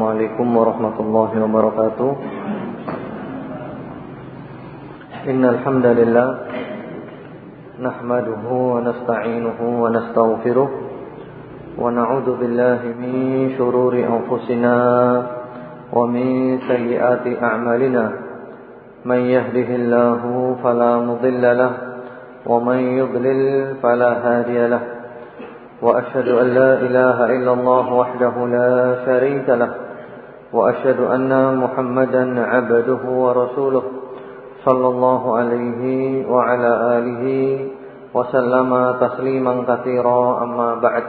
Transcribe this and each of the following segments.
Assalamualaikum warahmatullahi wabarakatuh Innal hamdalillah nahmaduhu wa nasta'inuhu wa nastaghfiruh wa na'udzu billahi min shururi anfusina wa min sayyiati a'malina man yahdihillahu fala mudilla lah wa man yudlil fala hadiya lah وأشهد أن لا إله إلا الله وحده لا شريك له وأشهد أن محمدا عبده ورسوله صلى الله عليه وعلى آله وسلم تسليما كثيرا أما بعد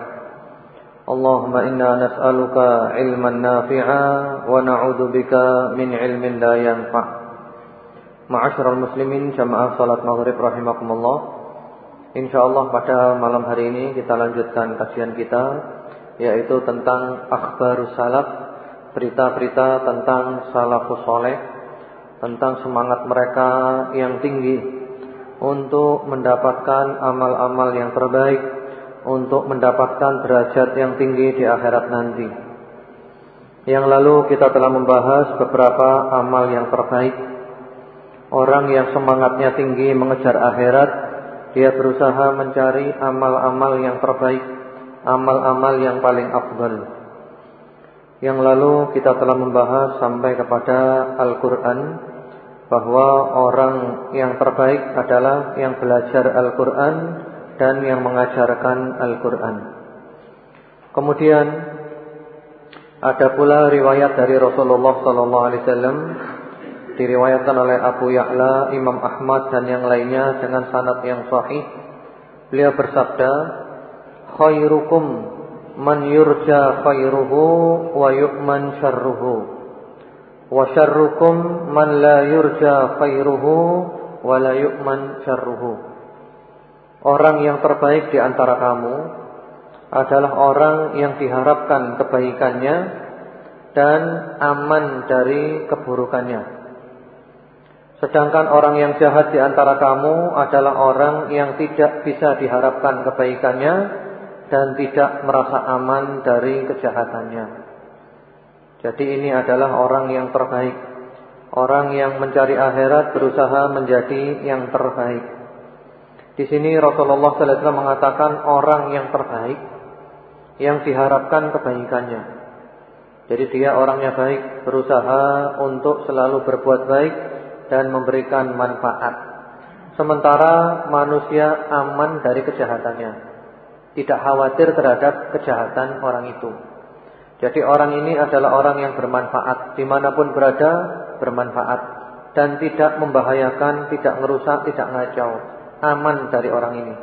اللهم إنا نسألك علما نافعا ونعوذ بك من علم لا ينفع معاشر المسلمين جماعة صلاة مغرب رحمكم الله InsyaAllah pada malam hari ini kita lanjutkan kajian kita Yaitu tentang akhbarus salaf Berita-berita tentang salafus soleh Tentang semangat mereka yang tinggi Untuk mendapatkan amal-amal yang terbaik Untuk mendapatkan derajat yang tinggi di akhirat nanti Yang lalu kita telah membahas beberapa amal yang terbaik Orang yang semangatnya tinggi mengejar akhirat dia berusaha mencari amal-amal yang terbaik, amal-amal yang paling afdal. Yang lalu kita telah membahas sampai kepada Al-Qur'an bahwa orang yang terbaik adalah yang belajar Al-Qur'an dan yang mengajarkan Al-Qur'an. Kemudian ada pula riwayat dari Rasulullah sallallahu alaihi wasallam diriwayatkan oleh Abu Ya'la, Imam Ahmad dan yang lainnya dengan sanad yang sahih. Beliau bersabda, "Khairukum man yurja khairuhu wa yu'man syarruhu. Wa syarrukum man la yurja khairuhu wa la yu'man syarruhu." Orang yang terbaik di antara kamu adalah orang yang diharapkan kebaikannya dan aman dari keburukannya. Sedangkan orang yang jahat di antara kamu adalah orang yang tidak bisa diharapkan kebaikannya dan tidak merasa aman dari kejahatannya. Jadi ini adalah orang yang terbaik. Orang yang mencari akhirat berusaha menjadi yang terbaik. Di sini Rasulullah SAW mengatakan orang yang terbaik yang diharapkan kebaikannya. Jadi dia orangnya baik, berusaha untuk selalu berbuat baik dan memberikan manfaat. Sementara manusia aman dari kejahatannya. Tidak khawatir terhadap kejahatan orang itu. Jadi orang ini adalah orang yang bermanfaat. Di mana pun berada, bermanfaat. Dan tidak membahayakan, tidak merusak, tidak ngacau. Aman dari orang ini.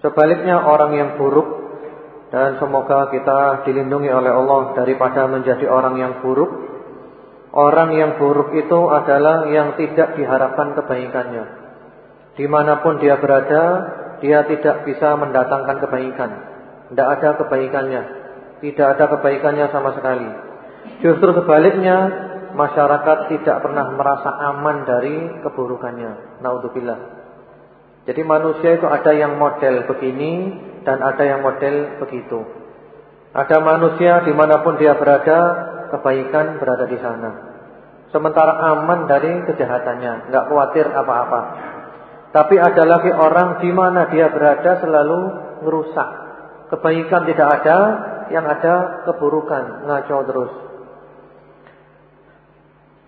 Sebaliknya orang yang buruk. Dan semoga kita dilindungi oleh Allah daripada menjadi orang yang buruk Orang yang buruk itu adalah yang tidak diharapkan kebaikannya. Di mana pun dia berada, dia tidak bisa mendatangkan kebaikan. Tidak ada kebaikannya. Tidak ada kebaikannya sama sekali. Justru sebaliknya, masyarakat tidak pernah merasa aman dari keburukannya. Naudzubillah. Jadi manusia itu ada yang model begini dan ada yang model begitu. Ada manusia di mana pun dia berada, kebaikan berada di sana. Sementara aman dari kejahatannya, nggak khawatir apa-apa. Tapi ada lagi orang di mana dia berada selalu merusak. Kebaikan tidak ada, yang ada keburukan, ngaco terus.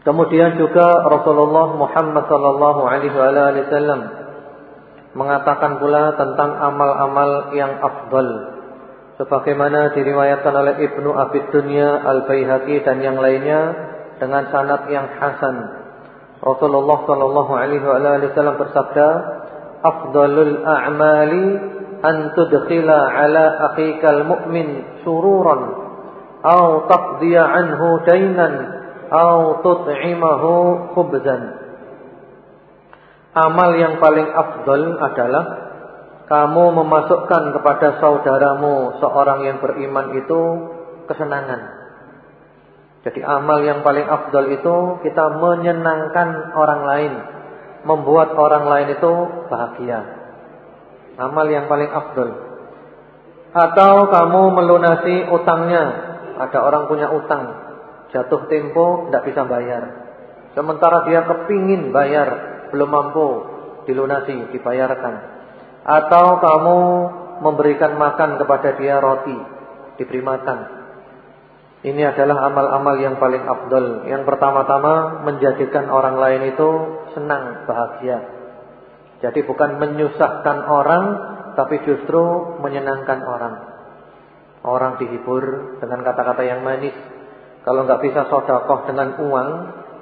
Kemudian juga Rasulullah Muhammad sallallahu alaihi wasallam mengatakan pula tentang amal-amal yang afdal sebagaimana diriwayatkan oleh Ibnu Abi Dunya Al-Baihaqi dan yang lainnya dengan sanad yang hasan. Rasulullah sallallahu alaihi wasallam bersabda, "Afdalul a'mali an tudkhila ala akhikal mu'min sururan aw taqdiya anhu dainan aw tut'imahu khubzan." Amal yang paling afdal adalah kamu memasukkan kepada saudaramu seorang yang beriman itu kesenangan. Jadi amal yang paling afdal itu kita menyenangkan orang lain, membuat orang lain itu bahagia. Amal yang paling afdal. Atau kamu melunasi utangnya ada orang punya utang, jatuh tempo tidak bisa bayar. Sementara dia kepingin bayar, belum mampu dilunasi, dibayarkan. Atau kamu memberikan makan kepada dia roti, diberi makan. Ini adalah amal-amal yang paling abdul. Yang pertama-tama menjadikan orang lain itu senang, bahagia. Jadi bukan menyusahkan orang, tapi justru menyenangkan orang. Orang dihibur dengan kata-kata yang manis. Kalau nggak bisa sodakoh dengan uang,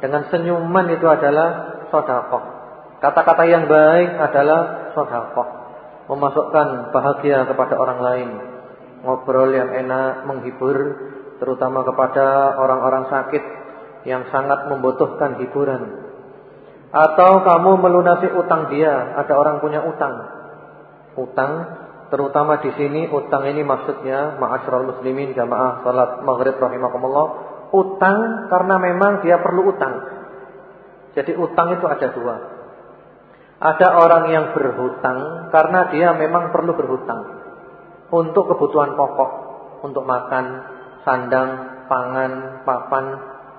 dengan senyuman itu adalah sodakoh. Kata-kata yang baik adalah sodakoh. Memasukkan bahagia kepada orang lain. Ngobrol yang enak, menghibur. Terutama kepada orang-orang sakit yang sangat membutuhkan hiburan. Atau kamu melunasi utang dia, ada orang punya utang. Utang, terutama di sini utang ini maksudnya ma'asyiral muslimin jamaah salat maghrib rahimakumullah, utang karena memang dia perlu utang. Jadi utang itu ada dua. Ada orang yang berhutang karena dia memang perlu berhutang untuk kebutuhan pokok, untuk makan, sandang, pangan, papan,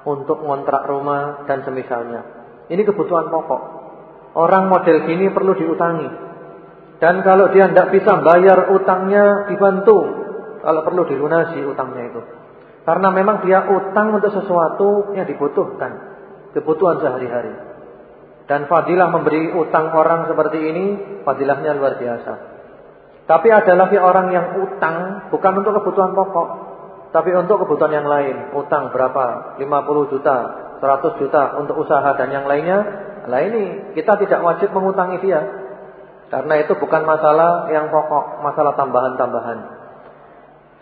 untuk ngontrak rumah dan semisalnya. Ini kebutuhan pokok. Orang model gini perlu diutangi. Dan kalau dia tidak bisa bayar utangnya dibantu. Kalau perlu dilunasi utangnya itu. Karena memang dia utang untuk sesuatu yang dibutuhkan. Kebutuhan sehari-hari. Dan fadilah memberi utang orang seperti ini, fadilahnya luar biasa. Tapi ada lagi orang yang utang bukan untuk kebutuhan pokok. Tapi untuk kebutuhan yang lain. Utang berapa? 50 juta, 100 juta untuk usaha dan yang lainnya. Nah ini kita tidak wajib mengutangi dia. Karena itu bukan masalah yang pokok, masalah tambahan-tambahan.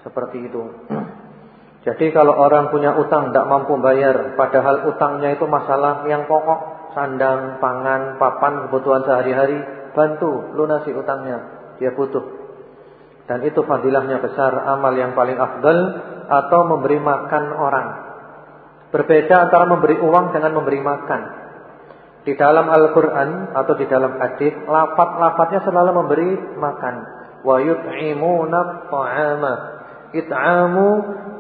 Seperti itu. Jadi kalau orang punya utang tidak mampu bayar, padahal utangnya itu masalah yang pokok, sandang, pangan, papan, kebutuhan sehari-hari, bantu lunasi utangnya. Dia butuh. Dan itu fadilahnya besar, amal yang paling afdal atau memberi makan orang. Berbeda antara memberi uang dengan memberi makan. Di dalam Al-Quran atau di dalam hadis, lafat-lafatnya selalu memberi makan. Wa yut'imuna ta'ama. It'amu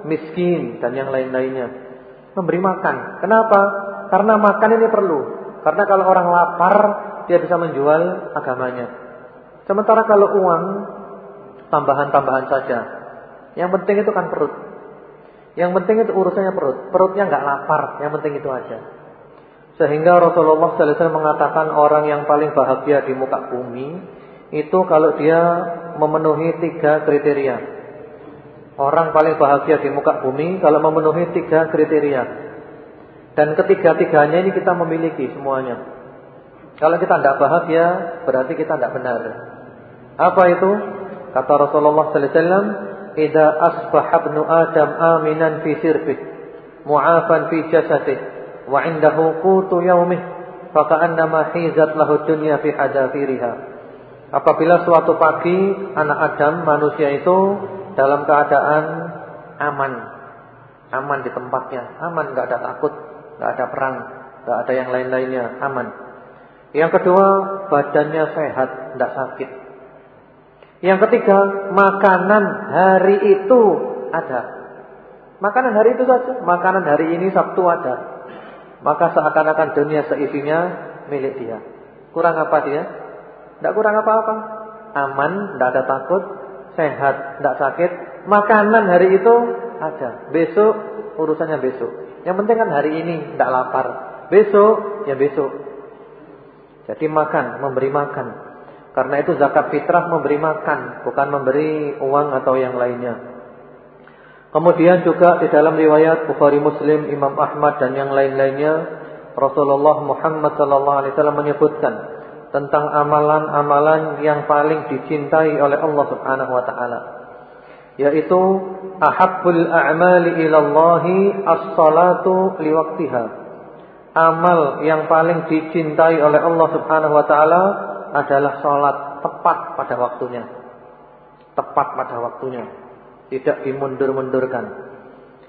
miskin dan yang lain-lainnya. Memberi makan. Kenapa? Karena makan ini perlu. Karena kalau orang lapar, dia bisa menjual agamanya. Sementara kalau uang, tambahan-tambahan saja. Yang penting itu kan perut. Yang penting itu urusannya perut. Perutnya nggak lapar, yang penting itu aja. Sehingga Rasulullah SAW mengatakan orang yang paling bahagia di muka bumi itu kalau dia memenuhi tiga kriteria. Orang paling bahagia di muka bumi kalau memenuhi tiga kriteria. Dan ketiga-tiganya ini kita memiliki semuanya. Kalau kita tidak bahagia, berarti kita tidak benar. Apa itu? Kata Rasulullah SAW, idza asbaha ibnu adam aminan fi sirbih mu'afan fi jasadih wa 'indahu qutu yaumih faka'annama hizat lahu dunya fi hadafiriha. Apabila suatu pagi anak Adam manusia itu dalam keadaan aman aman di tempatnya aman enggak ada takut enggak ada perang enggak ada yang lain-lainnya aman. Yang kedua badannya sehat enggak sakit yang ketiga, makanan hari itu ada. Makanan hari itu saja. Makanan hari ini Sabtu ada. Maka seakan-akan dunia seisinya milik dia. Kurang apa dia? Tidak kurang apa-apa. Aman, tidak ada takut, sehat, tidak sakit. Makanan hari itu ada. Besok urusannya besok. Yang penting kan hari ini tidak lapar. Besok ya besok. Jadi makan, memberi makan. Karena itu zakat fitrah memberi makan, bukan memberi uang atau yang lainnya. Kemudian juga di dalam riwayat Bukhari Muslim, Imam Ahmad dan yang lain-lainnya, Rasulullah Muhammad wasallam menyebutkan tentang amalan-amalan yang paling dicintai oleh Allah Subhanahu wa taala. Yaitu ahabbul a'mali ilallahi as-salatu liwaqtiha. Amal yang paling dicintai oleh Allah Subhanahu wa taala adalah sholat tepat pada waktunya. Tepat pada waktunya. Tidak dimundur-mundurkan.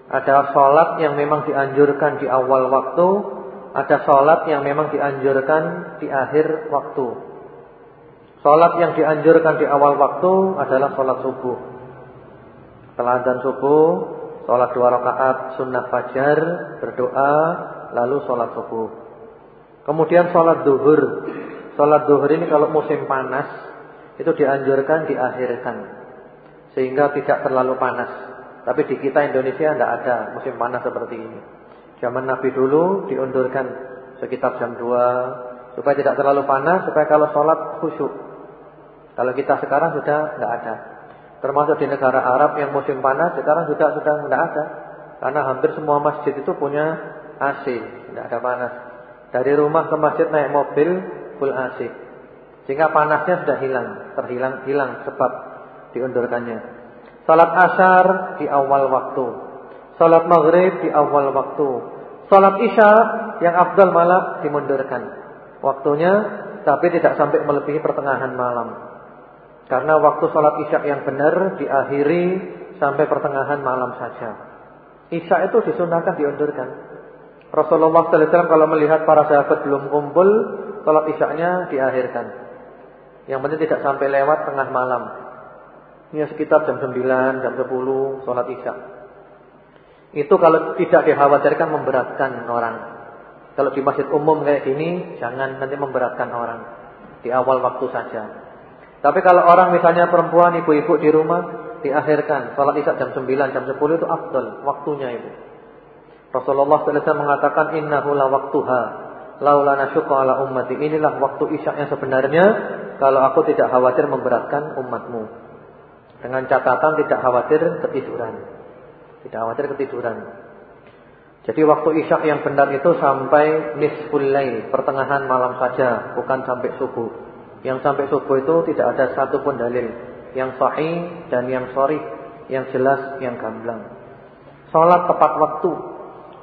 Ada sholat yang memang dianjurkan di awal waktu. Ada sholat yang memang dianjurkan di akhir waktu. Sholat yang dianjurkan di awal waktu adalah sholat subuh. Setelah azan subuh, sholat dua rakaat sunnah fajar, berdoa, lalu sholat subuh. Kemudian sholat duhur. Sholat duhur ini kalau musim panas itu dianjurkan diakhirkan sehingga tidak terlalu panas. Tapi di kita Indonesia tidak ada musim panas seperti ini. Zaman Nabi dulu diundurkan sekitar jam 2 supaya tidak terlalu panas, supaya kalau sholat khusyuk. Kalau kita sekarang sudah tidak ada. Termasuk di negara Arab yang musim panas sekarang sudah sudah tidak ada. Karena hampir semua masjid itu punya AC, tidak ada panas. Dari rumah ke masjid naik mobil AC. Sehingga panasnya sudah hilang, terhilang hilang sebab diundurkannya. Salat asar di awal waktu. Salat maghrib di awal waktu. Salat isya yang afdal malah dimundurkan. Waktunya tapi tidak sampai melebihi pertengahan malam. Karena waktu sholat isya yang benar diakhiri sampai pertengahan malam saja. Isya itu disunahkan diundurkan. Rasulullah SAW kalau melihat para sahabat belum kumpul, sholat isyaknya diakhirkan. Yang penting tidak sampai lewat tengah malam. Ini sekitar jam 9, jam 10 sholat isya. Itu kalau tidak dikhawatirkan memberatkan orang. Kalau di masjid umum kayak gini, jangan nanti memberatkan orang. Di awal waktu saja. Tapi kalau orang misalnya perempuan, ibu-ibu di rumah diakhirkan salat isya jam 9, jam 10 itu afdal waktunya itu. Rasulullah SAW mengatakan innahu la waktuha laula nasyqa ala ummati. Inilah waktu isya yang sebenarnya kalau aku tidak khawatir memberatkan umatmu. Dengan catatan tidak khawatir ketiduran. Tidak khawatir ketiduran. Jadi waktu isya yang benar itu sampai nisful lail, pertengahan malam saja, bukan sampai subuh. Yang sampai subuh itu tidak ada satu pun dalil yang sahih dan yang sorry, yang jelas, yang gamblang. Salat tepat waktu,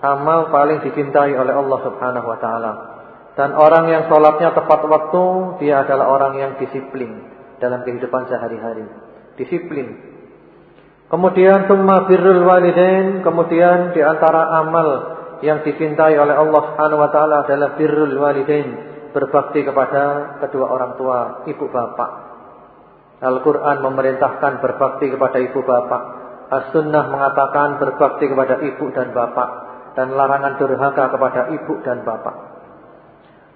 amal paling dicintai oleh Allah Subhanahu wa taala. Dan orang yang salatnya tepat waktu, dia adalah orang yang disiplin dalam kehidupan sehari-hari. Disiplin. Kemudian summa birrul walidain, kemudian di antara amal yang dicintai oleh Allah Subhanahu wa taala adalah birrul walidain berbakti kepada kedua orang tua, ibu bapak. Al-Quran memerintahkan berbakti kepada ibu bapak. As-Sunnah mengatakan berbakti kepada ibu dan bapak. Dan larangan durhaka kepada ibu dan bapak.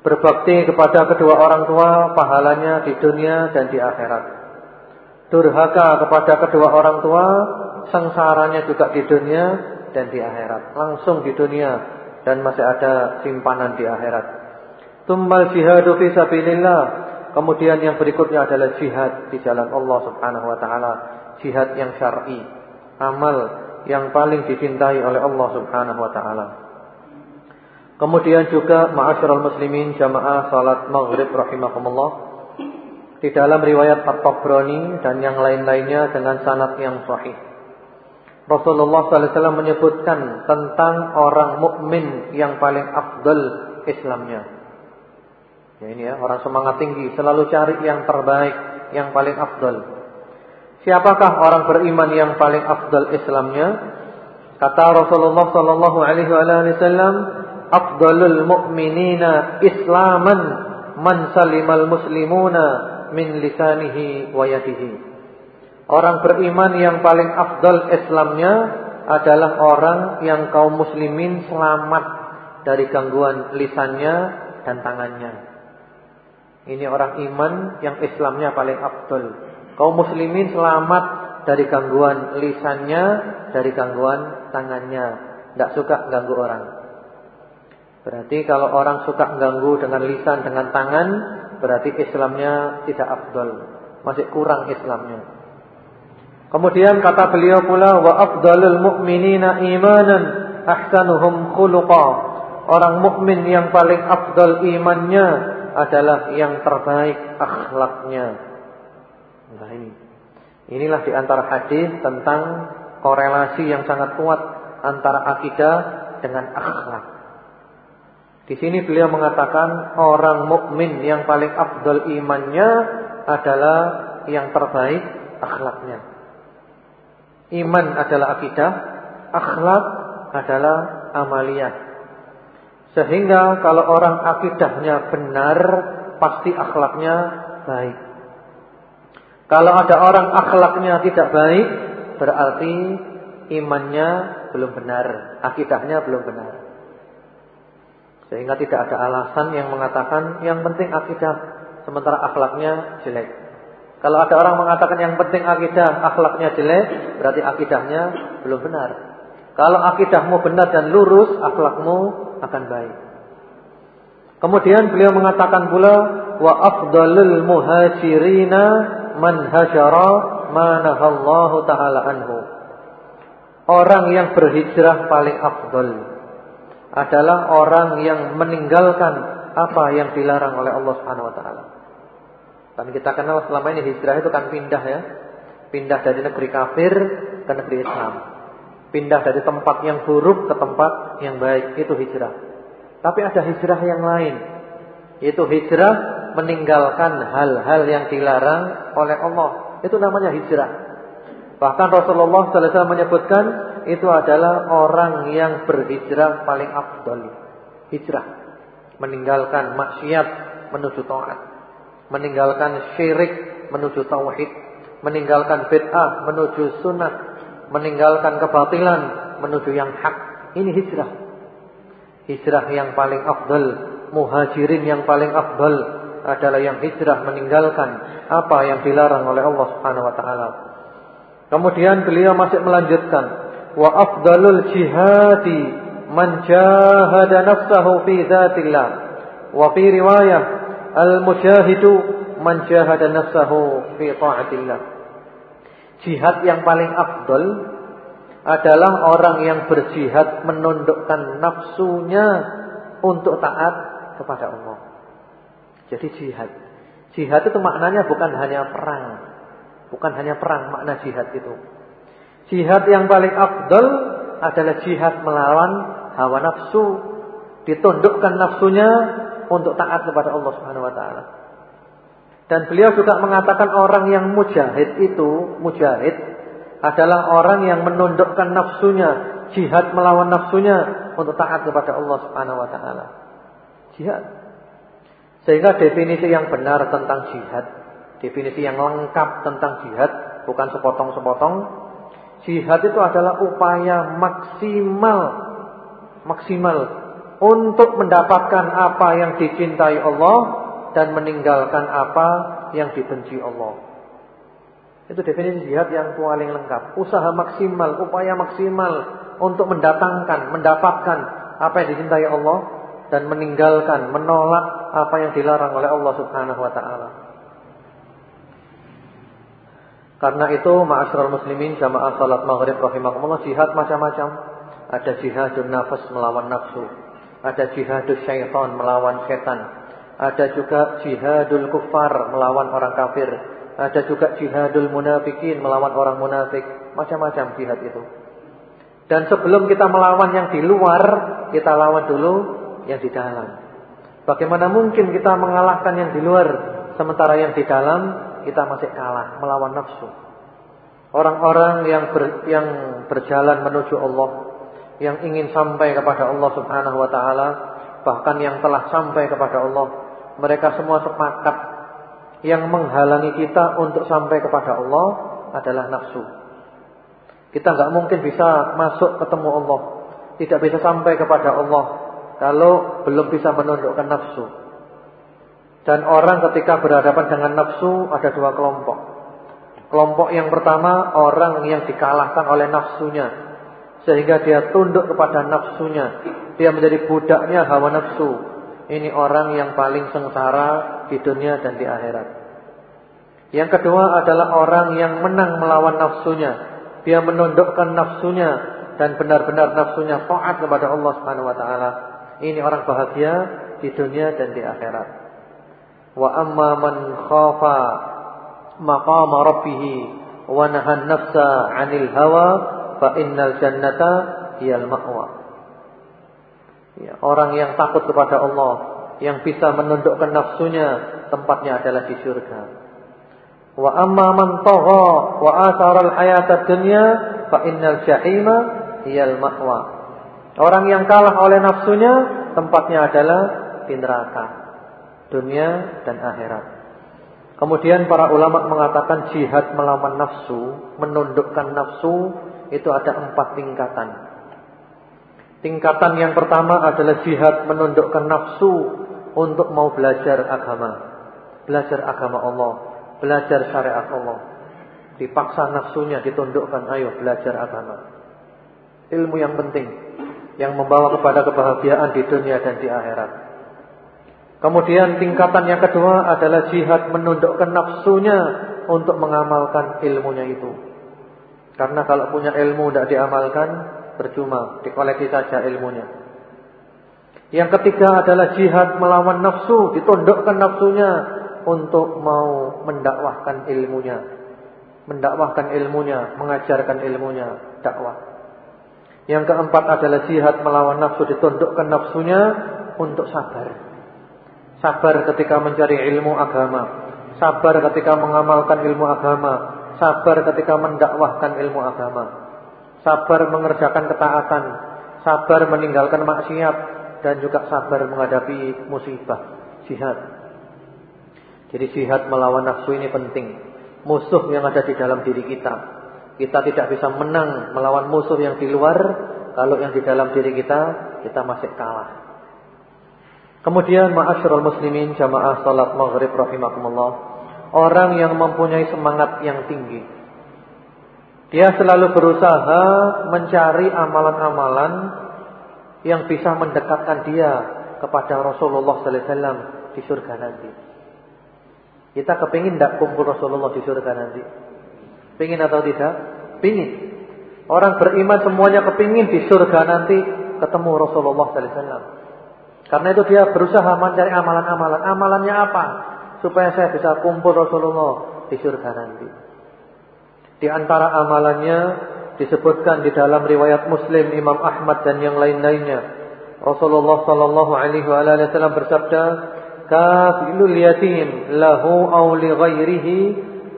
Berbakti kepada kedua orang tua pahalanya di dunia dan di akhirat. Durhaka kepada kedua orang tua sengsaranya juga di dunia dan di akhirat. Langsung di dunia dan masih ada simpanan di akhirat. Tummal jihadu fi sabilillah. Kemudian yang berikutnya adalah jihad di jalan Allah Subhanahu wa taala, jihad yang syar'i, amal yang paling dicintai oleh Allah Subhanahu wa taala. Kemudian juga ma'asyiral muslimin jamaah salat maghrib rahimakumullah di dalam riwayat At-Tabrani dan yang lain-lainnya dengan sanad yang sahih. Rasulullah sallallahu alaihi wasallam menyebutkan tentang orang mukmin yang paling afdal Islamnya. Ya ini ya, orang semangat tinggi, selalu cari yang terbaik, yang paling afdal. Siapakah orang beriman yang paling afdal Islamnya? Kata Rasulullah sallallahu alaihi wasallam, "Afdalul mu'minina islaman man salimal muslimuna min lisanihi wa yadihi." Orang beriman yang paling afdal Islamnya adalah orang yang kaum muslimin selamat dari gangguan lisannya dan tangannya. Ini orang iman yang Islamnya paling abdul. Kaum muslimin selamat dari gangguan lisannya, dari gangguan tangannya. Tidak suka ganggu orang. Berarti kalau orang suka ganggu dengan lisan, dengan tangan, berarti Islamnya tidak abdul. Masih kurang Islamnya. Kemudian kata beliau pula wa afdalul mu'minina imanan ahsanuhum khuluqa. Orang mukmin yang paling afdal imannya adalah yang terbaik akhlaknya. Nah ini. Inilah di antara hadis tentang korelasi yang sangat kuat antara akidah dengan akhlak. Di sini beliau mengatakan orang mukmin yang paling afdal imannya adalah yang terbaik akhlaknya. Iman adalah akidah, akhlak adalah amaliyah. Sehingga kalau orang akidahnya benar, pasti akhlaknya baik. Kalau ada orang akhlaknya tidak baik, berarti imannya belum benar, akidahnya belum benar. Sehingga tidak ada alasan yang mengatakan yang penting akidah sementara akhlaknya jelek. Kalau ada orang mengatakan yang penting akidah, akhlaknya jelek, berarti akidahnya belum benar. Kalau akidahmu benar dan lurus, akhlakmu akan baik. Kemudian beliau mengatakan pula wa afdalul muhajirina man hajara ma nahallahu taala anhu. Orang yang berhijrah paling afdal adalah orang yang meninggalkan apa yang dilarang oleh Allah Subhanahu wa taala. Kan kita kenal selama ini hijrah itu kan pindah ya. Pindah dari negeri kafir ke negeri Islam. Pindah dari tempat yang buruk ke tempat yang baik itu hijrah. Tapi ada hijrah yang lain. Yaitu hijrah meninggalkan hal-hal yang dilarang oleh Allah. Itu namanya hijrah. Bahkan Rasulullah SAW menyebutkan itu adalah orang yang berhijrah paling afdal. Hijrah. Meninggalkan maksiat menuju taat. Meninggalkan syirik menuju tauhid. Meninggalkan bid'ah menuju sunnah. Meninggalkan kebatilan menuju yang hak. Ini hijrah. Hijrah yang paling afdal, muhajirin yang paling afdal adalah yang hijrah meninggalkan apa yang dilarang oleh Allah Subhanahu wa taala. Kemudian beliau masih melanjutkan, wa afdalul jihadi man jahada nafsahu fi dzatillah. Wa fi riwayah al-mujahidu man jahada nafsahu fi taatillah. Jihad yang paling afdal adalah orang yang berjihad menundukkan nafsunya untuk taat kepada Allah. Jadi jihad. Jihad itu maknanya bukan hanya perang. Bukan hanya perang makna jihad itu. Jihad yang paling afdal adalah jihad melawan hawa nafsu. Ditundukkan nafsunya untuk taat kepada Allah Subhanahu wa taala. Dan beliau juga mengatakan orang yang mujahid itu, mujahid adalah orang yang menundukkan nafsunya, jihad melawan nafsunya untuk taat kepada Allah Subhanahu wa taala. Jihad. Sehingga definisi yang benar tentang jihad, definisi yang lengkap tentang jihad, bukan sepotong-sepotong. Jihad itu adalah upaya maksimal maksimal untuk mendapatkan apa yang dicintai Allah dan meninggalkan apa yang dibenci Allah. Itu definisi jihad yang paling lengkap. Usaha maksimal, upaya maksimal untuk mendatangkan, mendapatkan apa yang dicintai Allah dan meninggalkan, menolak apa yang dilarang oleh Allah Subhanahu wa taala. Karena itu ma'asyiral muslimin jamaah salat maghrib rahimakumullah jihad macam-macam. Ada jihadun nafas melawan nafsu, ada jihadus syaitan melawan setan, ada juga jihadul kufar melawan orang kafir, ada juga jihadul munafikin melawan orang munafik, macam-macam jihad itu. Dan sebelum kita melawan yang di luar, kita lawan dulu yang di dalam. Bagaimana mungkin kita mengalahkan yang di luar sementara yang di dalam kita masih kalah melawan nafsu. Orang-orang yang ber, yang berjalan menuju Allah, yang ingin sampai kepada Allah Subhanahu wa taala, bahkan yang telah sampai kepada Allah, mereka semua sepakat yang menghalangi kita untuk sampai kepada Allah adalah nafsu. Kita nggak mungkin bisa masuk ketemu Allah, tidak bisa sampai kepada Allah kalau belum bisa menundukkan nafsu. Dan orang ketika berhadapan dengan nafsu ada dua kelompok. Kelompok yang pertama orang yang dikalahkan oleh nafsunya sehingga dia tunduk kepada nafsunya, dia menjadi budaknya hawa nafsu. Ini orang yang paling sengsara di dunia dan di akhirat. Yang kedua adalah orang yang menang melawan nafsunya. Dia menundukkan nafsunya dan benar-benar nafsunya taat kepada Allah Subhanahu wa taala. Ini orang bahagia di dunia dan di akhirat. Wa amma man khafa maqama rabbih wa nahan nafsa 'anil hawa fa innal jannata hiyal ma'wa. Ya, orang yang takut kepada Allah, yang bisa menundukkan nafsunya, tempatnya adalah di surga. Wa amma man tagha wa athara al-hayat ad-dunya fa innal jahima hiyal ma'wa. Orang yang kalah oleh nafsunya, tempatnya adalah di neraka, dunia dan akhirat. Kemudian para ulama mengatakan jihad melawan nafsu, menundukkan nafsu itu ada empat tingkatan. Tingkatan yang pertama adalah jihad menundukkan nafsu untuk mau belajar agama. Belajar agama Allah. Belajar syariat Allah. Dipaksa nafsunya ditundukkan. Ayo belajar agama. Ilmu yang penting. Yang membawa kepada kebahagiaan di dunia dan di akhirat. Kemudian tingkatan yang kedua adalah jihad menundukkan nafsunya untuk mengamalkan ilmunya itu. Karena kalau punya ilmu tidak diamalkan, percuma, dikoleksi saja ilmunya. Yang ketiga adalah jihad melawan nafsu, ditundukkan nafsunya untuk mau mendakwahkan ilmunya. Mendakwahkan ilmunya, mengajarkan ilmunya, dakwah. Yang keempat adalah jihad melawan nafsu, ditundukkan nafsunya untuk sabar. Sabar ketika mencari ilmu agama, sabar ketika mengamalkan ilmu agama, sabar ketika mendakwahkan ilmu agama, sabar mengerjakan ketaatan, sabar meninggalkan maksiat dan juga sabar menghadapi musibah, jihad. Jadi jihad melawan nafsu ini penting. Musuh yang ada di dalam diri kita. Kita tidak bisa menang melawan musuh yang di luar kalau yang di dalam diri kita kita masih kalah. Kemudian ma'asyiral muslimin jamaah salat maghrib rahimakumullah. Orang yang mempunyai semangat yang tinggi. Dia selalu berusaha mencari amalan-amalan yang bisa mendekatkan dia kepada Rasulullah sallallahu alaihi wasallam di surga nanti. Kita kepingin tidak kumpul Rasulullah di surga nanti? Pingin atau tidak? Pingin. Orang beriman semuanya kepingin di surga nanti ketemu Rasulullah sallallahu alaihi wasallam. Karena itu dia berusaha mencari amalan-amalan. Amalannya apa? supaya saya bisa kumpul Rasulullah di surga nanti. Di antara amalannya disebutkan di dalam riwayat Muslim Imam Ahmad dan yang lain-lainnya. Rasulullah sallallahu alaihi wasallam bersabda, "Kafilul yatim lahu aw li ghairihi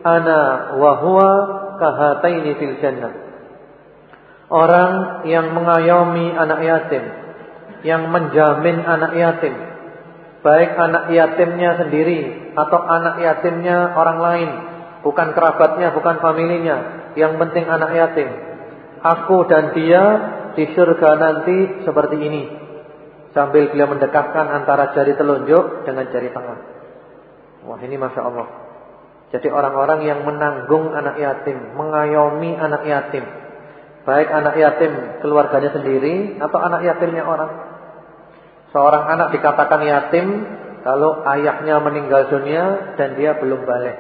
ana wa huwa kahataini fil jannah." Orang yang mengayomi anak yatim, yang menjamin anak yatim, baik anak yatimnya sendiri atau anak yatimnya orang lain, bukan kerabatnya, bukan familinya, yang penting anak yatim. Aku dan dia di surga nanti seperti ini. Sambil beliau mendekatkan antara jari telunjuk dengan jari tengah. Wah ini Masya Allah. Jadi orang-orang yang menanggung anak yatim, mengayomi anak yatim. Baik anak yatim keluarganya sendiri atau anak yatimnya orang. Seorang anak dikatakan yatim kalau ayahnya meninggal dunia dan dia belum balik.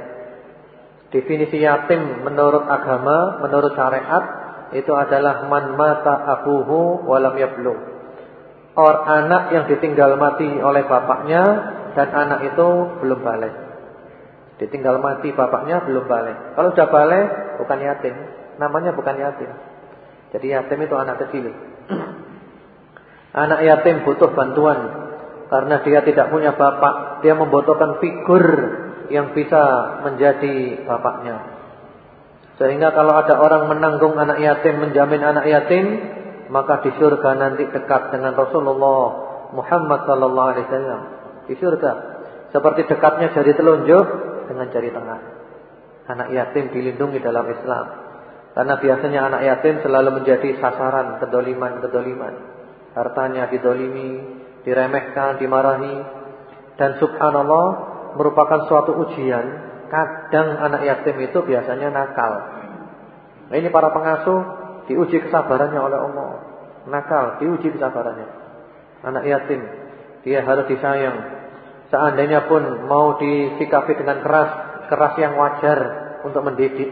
Definisi yatim menurut agama, menurut syariat itu adalah man mata abuhu walam yablu. Or anak yang ditinggal mati oleh bapaknya dan anak itu belum balik. Ditinggal mati bapaknya belum balik. Kalau sudah balik bukan yatim, namanya bukan yatim. Jadi yatim itu anak kecil. anak yatim butuh bantuan karena dia tidak punya bapak, dia membutuhkan figur yang bisa menjadi bapaknya. Sehingga kalau ada orang menanggung anak yatim, menjamin anak yatim, maka di surga nanti dekat dengan Rasulullah Muhammad sallallahu alaihi. Di surga seperti dekatnya jari telunjuk dengan jari tengah. Anak yatim dilindungi dalam Islam. Karena biasanya anak yatim selalu menjadi sasaran kedoliman-kedoliman. Hartanya didolimi, diremehkan, dimarahi. Dan subhanallah merupakan suatu ujian. Kadang anak yatim itu biasanya nakal. Nah, ini para pengasuh diuji kesabarannya oleh Allah. Nakal, diuji kesabarannya. Anak yatim, dia harus disayang. Seandainya pun mau disikapi dengan keras, keras yang wajar untuk mendidik.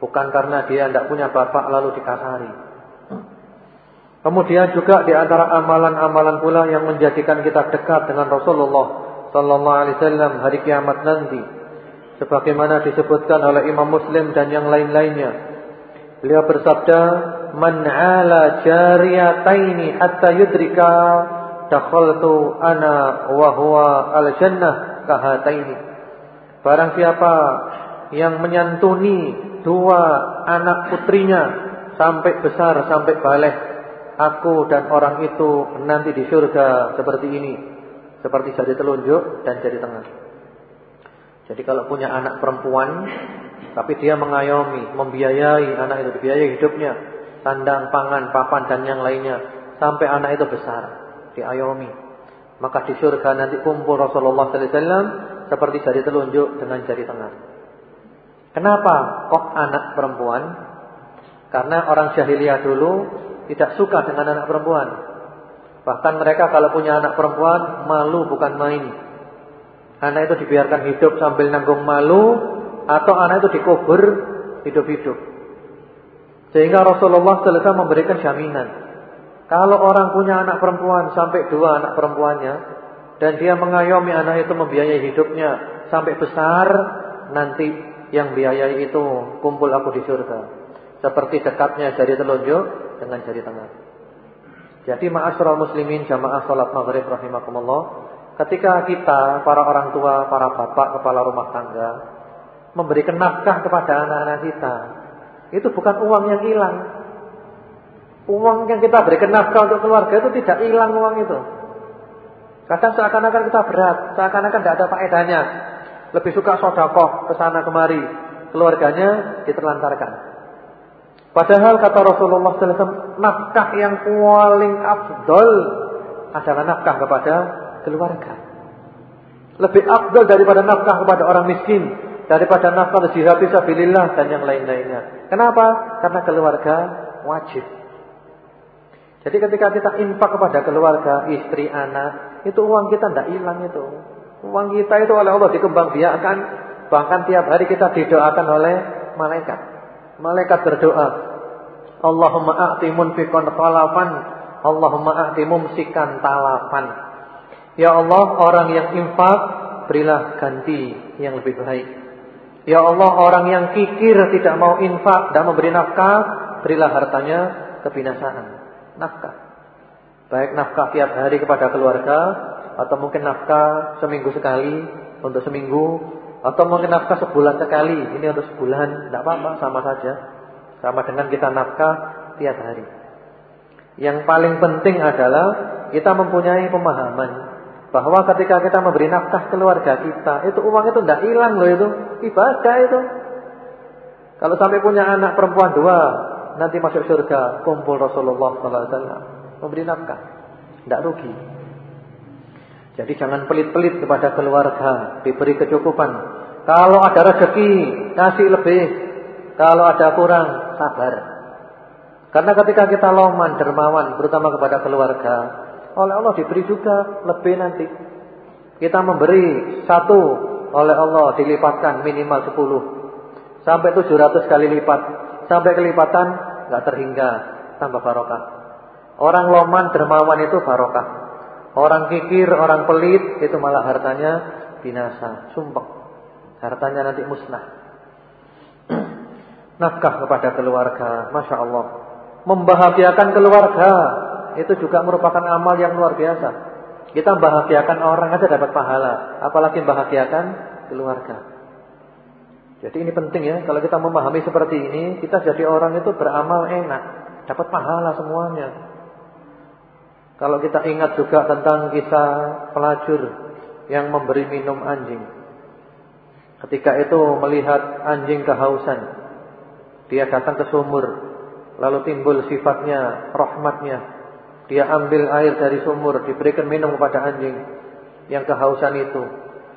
Bukan karena dia tidak punya bapak lalu dikasari. Kemudian juga di antara amalan-amalan pula yang menjadikan kita dekat dengan Rasulullah sallallahu alaihi wasallam hari kiamat nanti. Sebagaimana disebutkan oleh Imam Muslim dan yang lain-lainnya. Beliau bersabda, "Man 'ala jariyataini hatta yudrika dakhaltu ana wa huwa al-jannah kahataini." Barang siapa yang menyantuni dua anak putrinya sampai besar sampai balik aku dan orang itu nanti di surga seperti ini. Seperti jari telunjuk dan jari tengah. Jadi kalau punya anak perempuan, tapi dia mengayomi, membiayai anak itu, dibiayai hidupnya. sandang, pangan, papan dan yang lainnya sampai anak itu besar, diayomi. Maka di surga nanti kumpul Rasulullah sallallahu alaihi wasallam seperti jari telunjuk dengan jari tengah. Kenapa kok anak perempuan? Karena orang jahiliyah dulu tidak suka dengan anak perempuan. Bahkan mereka kalau punya anak perempuan malu bukan main. Anak itu dibiarkan hidup sambil nanggung malu atau anak itu dikubur hidup-hidup. Sehingga Rasulullah selesai memberikan jaminan. Kalau orang punya anak perempuan sampai dua anak perempuannya dan dia mengayomi anak itu membiayai hidupnya sampai besar, nanti yang biayai itu kumpul aku di surga. Seperti dekatnya jari telunjuk dengan jari tengah. Jadi ma'asyiral muslimin jamaah salat maghrib rahimakumullah, ketika kita para orang tua, para bapak kepala rumah tangga memberikan nafkah kepada anak-anak kita. Itu bukan uang yang hilang. Uang yang kita berikan nafkah untuk keluarga itu tidak hilang uang itu. Kadang seakan-akan kita berat, seakan-akan tidak ada faedahnya. Lebih suka sodakoh ke sana kemari, keluarganya diterlantarkan. Padahal kata Rasulullah SAW, nafkah yang paling afdol adalah nafkah kepada keluarga. Lebih afdol daripada nafkah kepada orang miskin daripada nafkah jihad dan yang lain-lainnya. Kenapa? Karena keluarga wajib. Jadi ketika kita infak kepada keluarga, istri, anak, itu uang kita tidak hilang itu. Uang kita itu oleh Allah dikembangbiakkan, bahkan tiap hari kita didoakan oleh malaikat. Malaikat berdoa, Allahumma a'ti munfiqan khalafan, Allahumma a'ti mumsikan talafan. Ya Allah, orang yang infak berilah ganti yang lebih baik. Ya Allah orang yang kikir tidak mau infak, tidak memberi nafkah, berilah hartanya kebinasaan. Nafkah. Baik nafkah tiap hari kepada keluarga atau mungkin nafkah seminggu sekali untuk seminggu atau mungkin nafkah sebulan sekali. Ini untuk sebulan, tidak apa-apa, sama saja. Sama dengan kita nafkah tiap hari. Yang paling penting adalah kita mempunyai pemahaman bahwa ketika kita memberi nafkah keluarga kita, itu uang itu tidak hilang loh itu, ibadah itu. Kalau sampai punya anak perempuan dua, nanti masuk surga, kumpul Rasulullah sallallahu alaihi wasallam, memberi nafkah. Tidak rugi. Jadi jangan pelit-pelit kepada keluarga, diberi kecukupan. Kalau ada rezeki, kasih lebih. Kalau ada kurang, sabar. Karena ketika kita loman, dermawan, terutama kepada keluarga, oleh Allah diberi juga lebih nanti. Kita memberi satu oleh Allah dilipatkan minimal sepuluh sampai tujuh ratus kali lipat. Sampai kelipatan nggak terhingga tambah barokah. Orang loman dermawan itu barokah. Orang kikir, orang pelit itu malah hartanya binasa, sumpah. Hartanya nanti musnah. Nafkah kepada keluarga, masya Allah. Membahagiakan keluarga itu juga merupakan amal yang luar biasa. Kita bahagiakan orang aja dapat pahala, apalagi bahagiakan keluarga. Jadi ini penting ya, kalau kita memahami seperti ini, kita jadi orang itu beramal enak, dapat pahala semuanya. Kalau kita ingat juga tentang kisah pelacur yang memberi minum anjing. Ketika itu melihat anjing kehausan, dia datang ke sumur, lalu timbul sifatnya, rahmatnya, dia ambil air dari sumur, diberikan minum kepada anjing yang kehausan itu.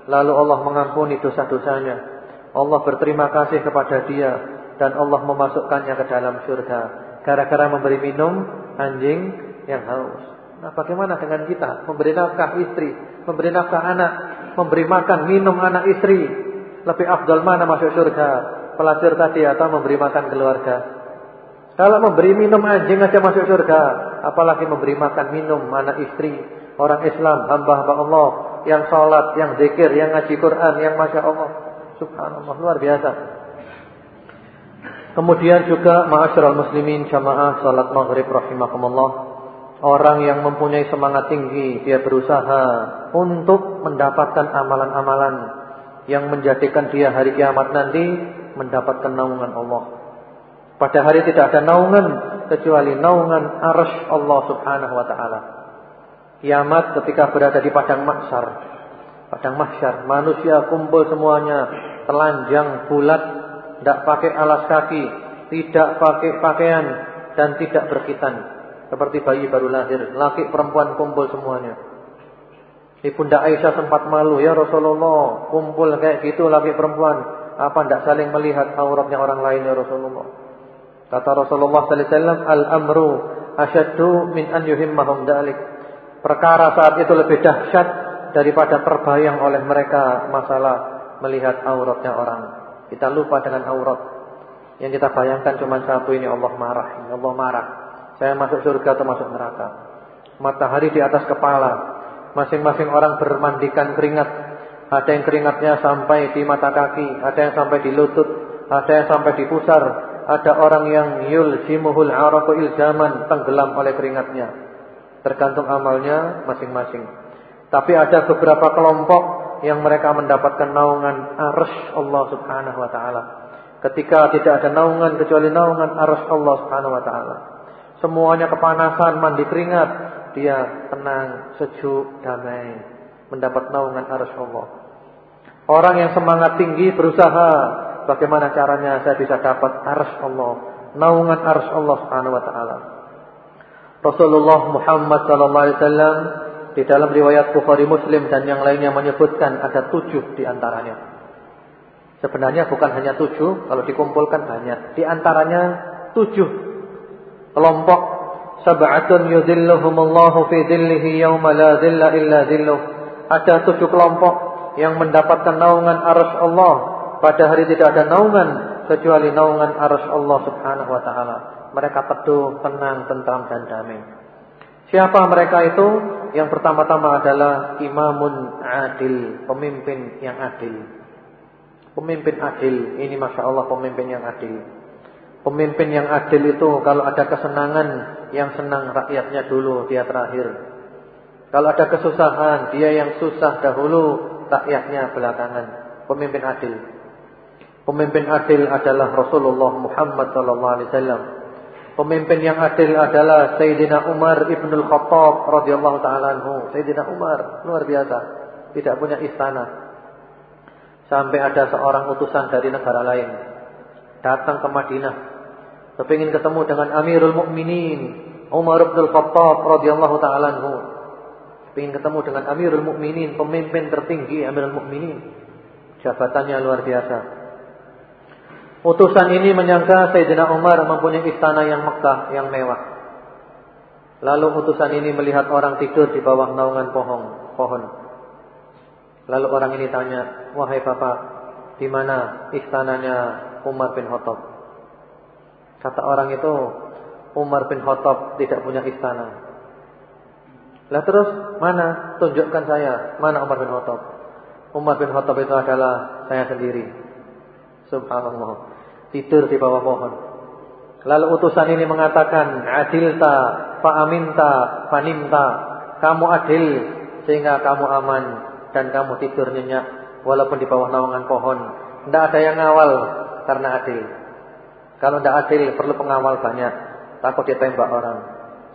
Lalu Allah mengampuni dosa-dosanya. Allah berterima kasih kepada dia dan Allah memasukkannya ke dalam surga gara-gara memberi minum anjing yang haus. Nah, bagaimana dengan kita? Memberi nafkah istri, memberi nafkah anak, memberi makan, minum anak istri. Lebih afdal mana masuk surga? Pelacur tadi atau memberi makan keluarga? Kalau memberi minum anjing aja masuk surga, apalagi memberi makan minum anak istri, orang Islam, hamba-hamba Allah yang sholat, yang zikir, yang ngaji Quran, yang masya Allah, subhanallah luar biasa. Kemudian juga ma'asyiral muslimin jamaah salat maghrib rahimakumullah. Orang yang mempunyai semangat tinggi, dia berusaha untuk mendapatkan amalan-amalan yang menjadikan dia hari kiamat nanti mendapatkan naungan Allah. Pada hari tidak ada naungan kecuali naungan arsh Allah Subhanahu wa taala. Kiamat ketika berada di padang mahsyar. Padang mahsyar, manusia kumpul semuanya, telanjang, bulat, tidak pakai alas kaki, tidak pakai pakaian, dan tidak berkhitan. Seperti bayi baru lahir, laki perempuan kumpul semuanya. Ibunda Aisyah sempat malu, ya Rasulullah, kumpul kayak gitu laki perempuan, apa tidak saling melihat auratnya orang lain ya Rasulullah? Kata Rasulullah sallallahu "Al-amru asyaddu min an yuhimmahum dalik." Perkara saat itu lebih dahsyat daripada terbayang oleh mereka masalah melihat auratnya orang. Kita lupa dengan aurat. Yang kita bayangkan cuma satu ini Allah marah, Allah marah. Saya masuk surga atau masuk neraka. Matahari di atas kepala, Masing-masing orang bermandikan keringat. Ada yang keringatnya sampai di mata kaki, ada yang sampai di lutut, ada yang sampai di pusar, ada orang yang yulzimuhul araku ilzaman, tenggelam oleh keringatnya. Tergantung amalnya masing-masing. Tapi ada beberapa kelompok yang mereka mendapatkan naungan arsh Allah Subhanahu wa taala. Ketika tidak ada naungan kecuali naungan arsh Allah Subhanahu wa taala. Semuanya kepanasan, mandi keringat, dia tenang, sejuk, damai, mendapat naungan arus Allah. Orang yang semangat tinggi berusaha bagaimana caranya saya bisa dapat arus Allah, naungan arus Allah Subhanahu wa taala. Rasulullah Muhammad sallallahu alaihi wasallam di dalam riwayat Bukhari Muslim dan yang lainnya menyebutkan ada tujuh di antaranya. Sebenarnya bukan hanya tujuh, kalau dikumpulkan banyak. Di antaranya tujuh kelompok Sab'atun yudhilluhumullahu fi dhillihi yawma la dhilla illa dhilluh. Ada tujuh kelompok yang mendapatkan naungan arus Allah. Pada hari tidak ada naungan kecuali naungan arus Allah subhanahu wa ta'ala. Mereka teduh, tenang, tentram dan damai. Siapa mereka itu? Yang pertama-tama adalah imamun adil, pemimpin yang adil. Pemimpin adil, ini Masya Allah pemimpin yang adil. Pemimpin yang adil itu kalau ada kesenangan yang senang rakyatnya dulu, dia terakhir. Kalau ada kesusahan, dia yang susah dahulu, rakyatnya belakangan. Pemimpin adil. Pemimpin adil adalah Rasulullah Muhammad sallallahu alaihi wasallam. Pemimpin yang adil adalah Sayyidina Umar ibnul Khattab radhiyallahu taala anhu. Sayyidina Umar luar biasa, tidak punya istana. Sampai ada seorang utusan dari negara lain datang ke Madinah Kepingin ketemu dengan Amirul Mukminin Umar bin Khattab radhiyallahu taala anhu. Kepingin ketemu dengan Amirul Mukminin, pemimpin tertinggi Amirul Mukminin. Jabatannya luar biasa. Utusan ini menyangka Sayyidina Umar mempunyai istana yang megah, yang mewah. Lalu utusan ini melihat orang tidur di bawah naungan pohon, pohon. Lalu orang ini tanya, "Wahai Bapak, di mana istananya Umar bin Khattab?" Kata orang itu Umar bin Khattab tidak punya istana. Lah terus mana? Tunjukkan saya mana Umar bin Khattab. Umar bin Khattab itu adalah saya sendiri. Subhanallah. Tidur di bawah pohon. Lalu utusan ini mengatakan, "Adilta, fa'aminta, fanimta." Kamu adil sehingga kamu aman dan kamu tidur nyenyak walaupun di bawah naungan pohon. Tidak ada yang ngawal karena adil. Kalau tidak adil perlu pengawal banyak. Takut dia tembak orang.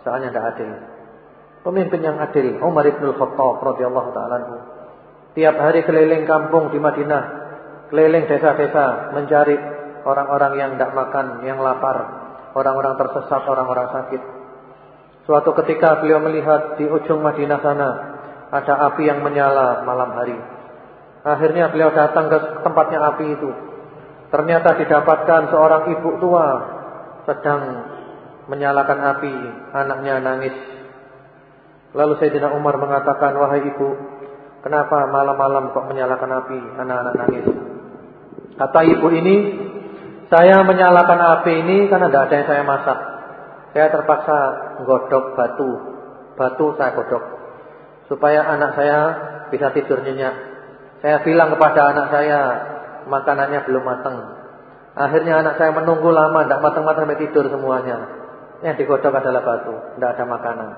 Soalnya tidak adil. Pemimpin yang adil Umar ibn Khattab radhiyallahu taala Tiap hari keliling kampung di Madinah, keliling desa-desa mencari orang-orang yang tidak makan, yang lapar, orang-orang tersesat, orang-orang sakit. Suatu ketika beliau melihat di ujung Madinah sana ada api yang menyala malam hari. Akhirnya beliau datang ke tempatnya api itu. Ternyata didapatkan seorang ibu tua sedang menyalakan api, anaknya nangis. Lalu Sayyidina Umar mengatakan, "Wahai ibu, kenapa malam-malam kok menyalakan api, anak-anak nangis?" Kata ibu ini, "Saya menyalakan api ini karena tidak ada yang saya masak. Saya terpaksa godok batu. Batu saya godok supaya anak saya bisa tidur nyenyak. Saya bilang kepada anak saya, makanannya belum matang. Akhirnya anak saya menunggu lama, tidak matang-matang sampai tidur semuanya. Yang digodok adalah batu, tidak ada makanan.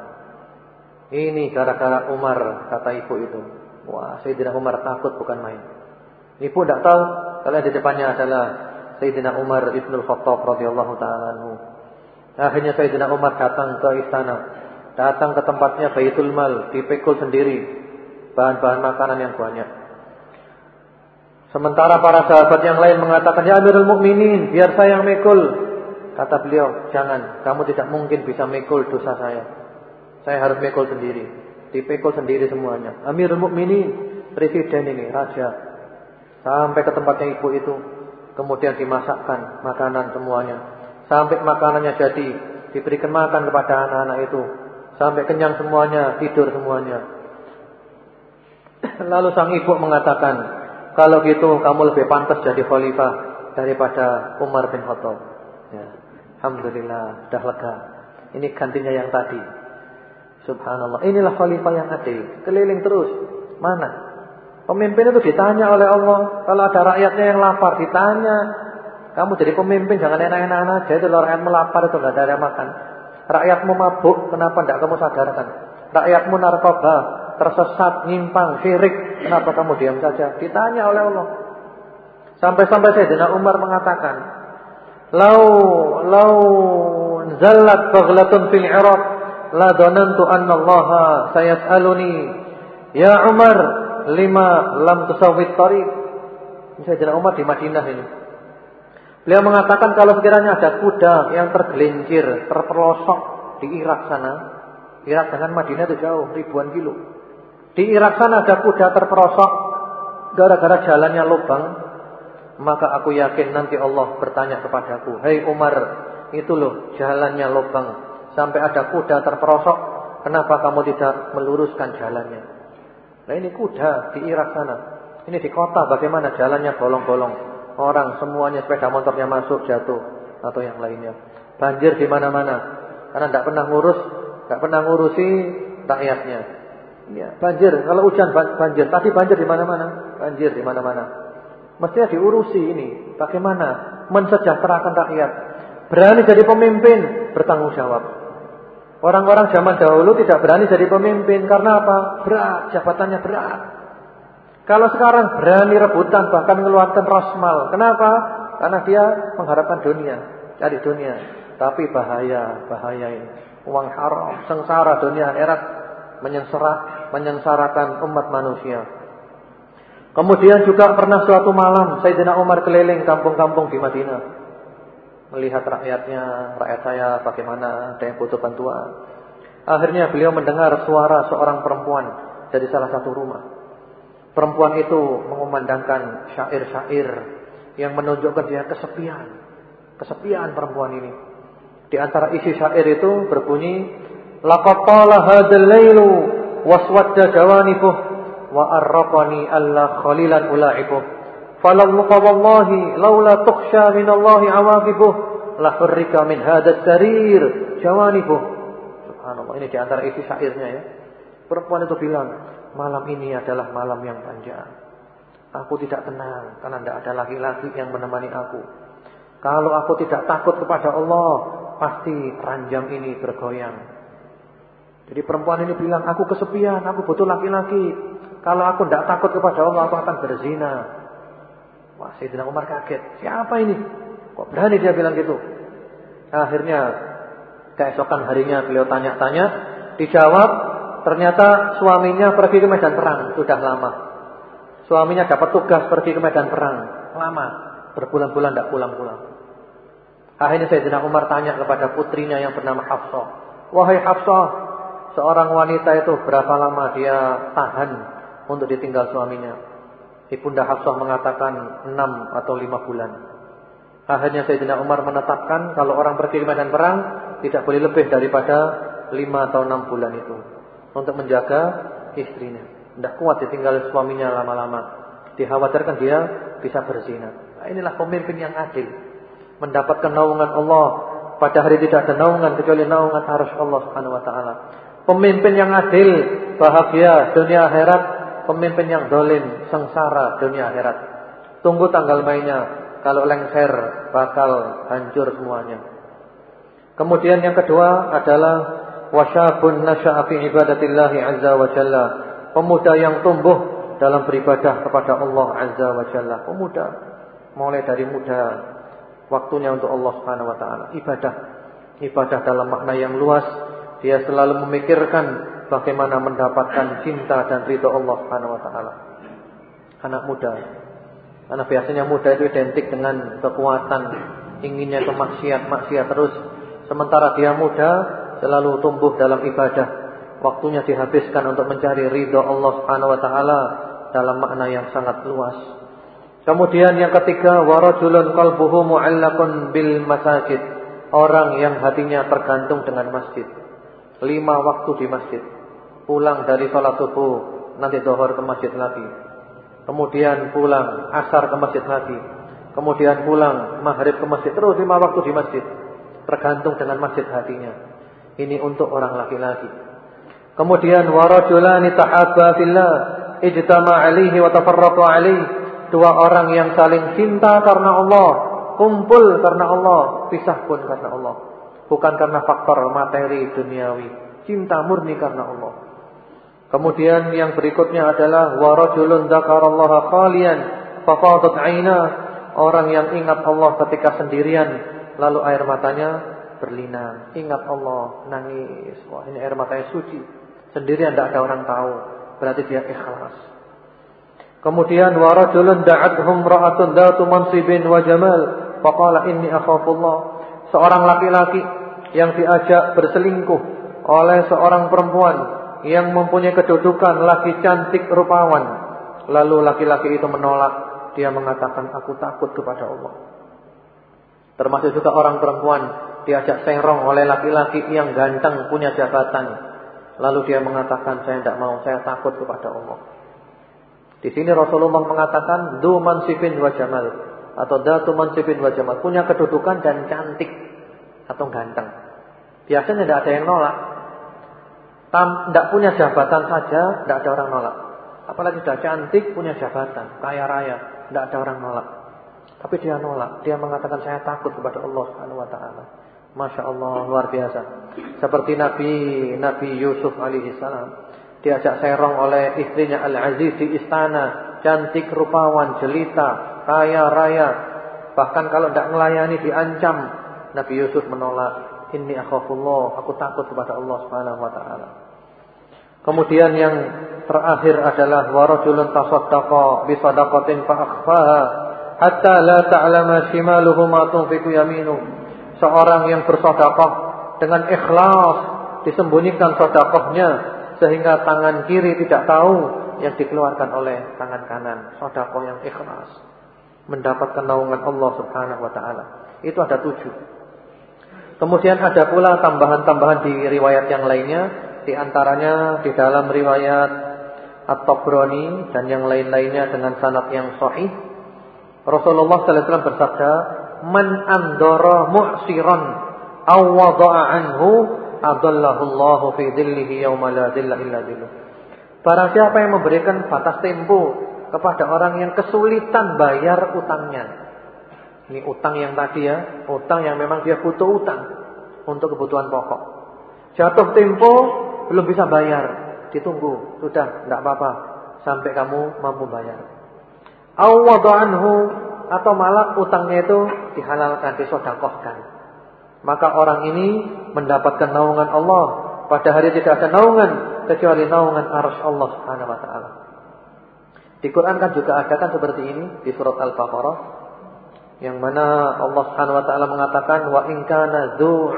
Ini gara-gara Umar, kata ibu itu. Wah, Sayyidina Umar takut bukan main. Ibu tidak tahu kalau di depannya adalah Sayyidina Umar ibnul Khattab radhiyallahu taala Akhirnya Sayyidina Umar datang ke istana, datang ke tempatnya Baitul Mal, dipikul sendiri bahan-bahan makanan yang banyak. Sementara para sahabat yang lain mengatakan, "Ya Amirul Mukminin, biar saya yang mekul." Kata beliau, jangan, kamu tidak mungkin bisa mikul dosa saya. Saya harus mikul sendiri. Dipikul sendiri semuanya. Amirul Mukminin, presiden ini, raja. Sampai ke tempatnya ibu itu, kemudian dimasakkan makanan semuanya. Sampai makanannya jadi, diberikan makan kepada anak-anak itu. Sampai kenyang semuanya, tidur semuanya. Lalu sang ibu mengatakan, kalau gitu kamu lebih pantas jadi khalifah daripada Umar bin Khattab. Ya. Alhamdulillah, sudah lega. Ini gantinya yang tadi. Subhanallah. Inilah khalifah yang adil. Keliling terus. Mana? Pemimpin itu ditanya oleh Allah. Kalau ada rakyatnya yang lapar, ditanya. Kamu jadi pemimpin, jangan enak-enak aja. Itu rakyat melapar itu nggak ada yang makan. Rakyatmu mabuk, kenapa tidak kamu sadarkan? Rakyatmu narkoba, tersesat, nyimpang, syirik, kenapa kamu diam saja? Ditanya oleh Allah. Sampai-sampai Sayyidina Umar mengatakan, Lau lau zallat baghlatun fil Iraq la dhanantu anna Allah sayas'aluni ya Umar lima lam tusawwit tariq. Sayyidina Umar di Madinah ini. Beliau mengatakan kalau sekiranya ada kuda yang tergelincir, terperosok di Irak sana. Irak dengan Madinah itu jauh, ribuan kilo. Di Irak sana ada kuda terperosok gara-gara jalannya lubang, maka aku yakin nanti Allah bertanya kepadaku, "Hei Umar, itu loh jalannya lubang sampai ada kuda terperosok, kenapa kamu tidak meluruskan jalannya?" Nah ini kuda di Irak sana. Ini di kota bagaimana jalannya bolong-bolong. Orang semuanya sepeda motornya masuk jatuh atau yang lainnya. Banjir di mana-mana. Karena tidak pernah ngurus, tidak pernah ngurusi rakyatnya. Ya, banjir. Kalau hujan banjir, tadi banjir di mana-mana. Banjir di mana-mana. Mestinya diurusi ini. Bagaimana mensejahterakan rakyat. Berani jadi pemimpin, bertanggung jawab. Orang-orang zaman dahulu tidak berani jadi pemimpin. Karena apa? Berat, jabatannya berat. Kalau sekarang berani rebutan, bahkan mengeluarkan rasmal. Kenapa? Karena dia mengharapkan dunia. Cari dunia. Tapi bahaya, bahaya ini. Uang haram, sengsara dunia akhirat menyengsara, menyengsarakan umat manusia. Kemudian juga pernah suatu malam Sayyidina Umar keliling kampung-kampung di Madinah. Melihat rakyatnya, rakyat saya bagaimana, ada yang butuh bantuan. Akhirnya beliau mendengar suara seorang perempuan dari salah satu rumah. Perempuan itu mengumandangkan syair-syair yang menunjukkan dia kesepian. Kesepian perempuan ini. Di antara isi syair itu berbunyi, Laqad tala hadzal lailu waswadda jawanifuh wa arraqani alla khalilan ula'ibuh laula tukhsha min Allah awaqibuh la hurrika min hadzal sarir jawanibuh. Subhanallah ini di antara isi syairnya ya. Perempuan itu bilang malam ini adalah malam yang panjang. Aku tidak tenang karena tidak ada laki-laki yang menemani aku. Kalau aku tidak takut kepada Allah pasti ranjang ini bergoyang. Jadi perempuan ini bilang aku kesepian aku butuh laki-laki. Kalau aku tidak takut kepada Allah, aku akan berzina. Wah, Sayyidina Umar kaget. Siapa ini? Kok berani dia bilang gitu? Akhirnya keesokan harinya beliau tanya-tanya, dijawab ternyata suaminya pergi ke medan perang sudah lama. Suaminya dapat tugas pergi ke medan perang lama, berbulan-bulan tidak pulang-pulang. Akhirnya Sayyidina Umar tanya kepada putrinya yang bernama Hafsah, "Wahai Hafsah, seorang wanita itu berapa lama dia tahan untuk ditinggal suaminya. Ibunda Hafsah mengatakan enam atau lima bulan. Akhirnya Sayyidina Umar menetapkan kalau orang pergi medan perang tidak boleh lebih daripada lima atau enam bulan itu untuk menjaga istrinya. Tidak kuat ditinggal suaminya lama-lama. Dikhawatirkan dia bisa berzina. Nah, inilah pemimpin yang adil. Mendapatkan naungan Allah pada hari tidak ada naungan kecuali naungan harus Allah Subhanahu wa taala. Pemimpin yang adil, bahagia dunia akhirat pemimpin yang dolim, sengsara dunia akhirat. Tunggu tanggal mainnya. Kalau lengser bakal hancur semuanya. Kemudian yang kedua adalah wasyabun nasya'a fi ibadatillahi azza wa jalla. Pemuda yang tumbuh dalam beribadah kepada Allah azza wa jalla. Pemuda mulai dari muda waktunya untuk Allah Subhanahu wa taala. Ibadah. Ibadah dalam makna yang luas. Dia selalu memikirkan bagaimana mendapatkan cinta dan ridho Allah Subhanahu wa taala. Anak muda. Karena biasanya muda itu identik dengan kekuatan, inginnya ke maksiat, maksiat terus. Sementara dia muda, selalu tumbuh dalam ibadah. Waktunya dihabiskan untuk mencari ridho Allah Subhanahu wa taala dalam makna yang sangat luas. Kemudian yang ketiga, warajulun qalbuhu mu'allaqun bil masajid. Orang yang hatinya tergantung dengan masjid. Lima waktu di masjid. Pulang dari sholat subuh, nanti dohor ke masjid lagi. Kemudian pulang, asar ke masjid lagi. Kemudian pulang, maghrib ke masjid. Terus lima waktu di masjid. Tergantung dengan masjid hatinya. Ini untuk orang laki-laki. Kemudian warajulani tahabba fillah ijtama alaihi wa tafarraqa alaihi. Dua orang yang saling cinta karena Allah, kumpul karena Allah, pisah pun karena Allah. Bukan karena faktor materi duniawi, cinta murni karena Allah. Kemudian yang berikutnya adalah warajulun dzakarallaha khalian fafadat 'aina Orang yang ingat Allah ketika sendirian lalu air matanya berlinang. Ingat Allah, nangis. Wah, ini air matanya suci. Sendirian tidak ada orang tahu. Berarti dia ikhlas. Kemudian warajulun da'athum ra'atun datu mansibin wa jamal. Faqala inni akhafullah. Seorang laki-laki yang diajak berselingkuh oleh seorang perempuan yang mempunyai kedudukan lagi cantik rupawan. Lalu laki-laki itu menolak dia mengatakan aku takut kepada Allah. Termasuk juga orang perempuan diajak serong oleh laki-laki yang ganteng punya jabatan. Lalu dia mengatakan saya tidak mau, saya takut kepada Allah. Di sini Rasulullah mengatakan du mansibin wa jamal atau datu mansibin wa jamal, punya kedudukan dan cantik atau ganteng. Biasanya tidak ada yang nolak. Tidak punya jabatan saja, tidak ada orang nolak. Apalagi sudah cantik, punya jabatan, kaya raya. Tidak ada orang nolak. Tapi dia nolak. Dia mengatakan saya takut kepada Allah Subhanahu wa taala. Masya Allah luar biasa. Seperti Nabi Nabi Yusuf alaihi salam. Diajak serong oleh istrinya Al-Aziz di istana. Cantik, rupawan, jelita, kaya raya. Bahkan kalau tidak melayani diancam. Nabi Yusuf menolak. Ini akhafullah. Aku takut kepada Allah Subhanahu wa taala. Kemudian yang terakhir adalah warajulun tasaddaqa bi sadaqatin fa akhfaha hatta la ta'lama shimaluhu ma tunfiqu yaminu. Seorang yang bersedekah dengan ikhlas disembunyikan sedekahnya sehingga tangan kiri tidak tahu yang dikeluarkan oleh tangan kanan. Sedekah yang ikhlas mendapatkan naungan Allah Subhanahu wa taala. Itu ada tujuh. Kemudian ada pula tambahan-tambahan di riwayat yang lainnya di antaranya di dalam riwayat At-Tabrani dan yang lain-lainnya dengan sanad yang sahih. Rasulullah sallallahu alaihi wasallam bersabda, "Man andara mu'siran aw wada'a anhu adallahu Allahu fi dhillihi yauma la dhilla illa dhilluh." Barang siapa yang memberikan batas tempo kepada orang yang kesulitan bayar utangnya. Ini utang yang tadi ya, utang yang memang dia butuh utang untuk kebutuhan pokok. Jatuh tempo belum bisa bayar, ditunggu, sudah tidak apa-apa sampai kamu mampu bayar. Awadhanhu atau malah utangnya itu dihalalkan, disodakohkan. Maka orang ini mendapatkan naungan Allah. Pada hari tidak ada naungan kecuali naungan arsh Allah Subhanahu wa taala. Di Quran kan juga ada kan seperti ini di surat Al-Baqarah yang mana Allah taala mengatakan wa in kana dzu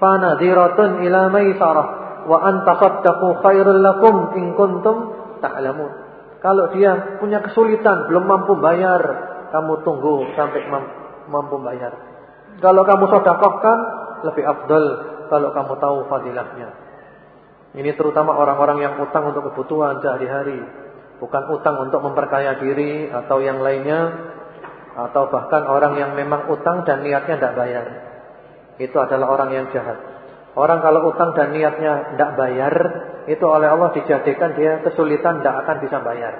fanadiratun ila maisarah wa an tasaddaqu khairul lakum in kuntum ta'lamun. Kalau dia punya kesulitan, belum mampu bayar, kamu tunggu sampai mampu bayar. Kalau kamu sedekahkan, lebih afdal kalau kamu tahu fadilahnya. Ini terutama orang-orang yang utang untuk kebutuhan sehari-hari, bukan utang untuk memperkaya diri atau yang lainnya atau bahkan orang yang memang utang dan niatnya tidak bayar. Itu adalah orang yang jahat. Orang kalau utang dan niatnya tidak bayar, itu oleh Allah dijadikan dia kesulitan tidak akan bisa bayar.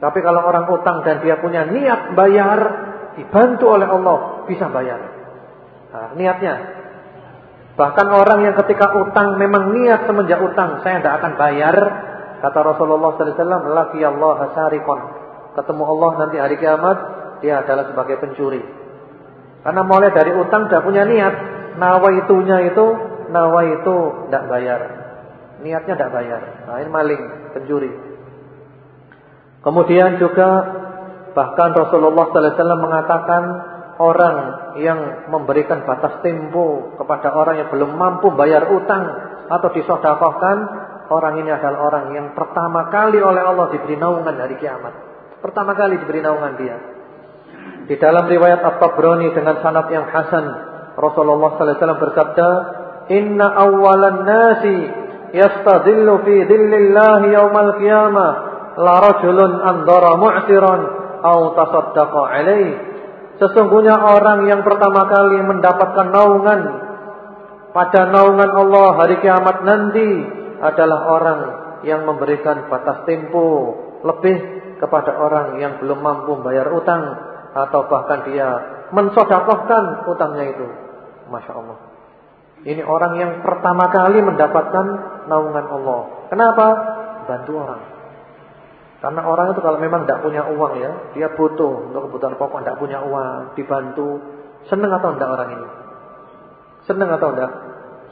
Tapi kalau orang utang dan dia punya niat bayar, dibantu oleh Allah bisa bayar. Nah, niatnya. Bahkan orang yang ketika utang memang niat semenjak utang saya tidak akan bayar, kata Rasulullah sallallahu alaihi wasallam, "Laki Allah hasarikon." Ketemu Allah nanti hari kiamat, dia adalah sebagai pencuri. Karena mulai dari utang sudah punya niat. Nawaitunya itu nawaitu tidak bayar. Niatnya tidak bayar. Nah ini maling, pencuri. Kemudian juga bahkan Rasulullah sallallahu mengatakan orang yang memberikan batas tempo kepada orang yang belum mampu bayar utang atau disodakohkan, orang ini adalah orang yang pertama kali oleh Allah diberi naungan hari kiamat. Pertama kali diberi naungan dia. Di dalam riwayat At-Tabrani dengan sanad yang hasan, Rasulullah sallallahu alaihi wasallam bersabda, "Inna awwalan nasi yastadillu fi dhillallahi yaumal qiyamah la rajulun andara mu'tiran aw tasaddaqa alaihi." Sesungguhnya orang yang pertama kali mendapatkan naungan pada naungan Allah hari kiamat nanti adalah orang yang memberikan batas tempo lebih kepada orang yang belum mampu bayar utang atau bahkan dia mensodakohkan utangnya itu. Masya Allah. Ini orang yang pertama kali mendapatkan naungan Allah. Kenapa? Bantu orang. Karena orang itu kalau memang tidak punya uang ya, dia butuh untuk kebutuhan pokok, tidak punya uang, dibantu. Senang atau tidak orang ini? Senang atau tidak?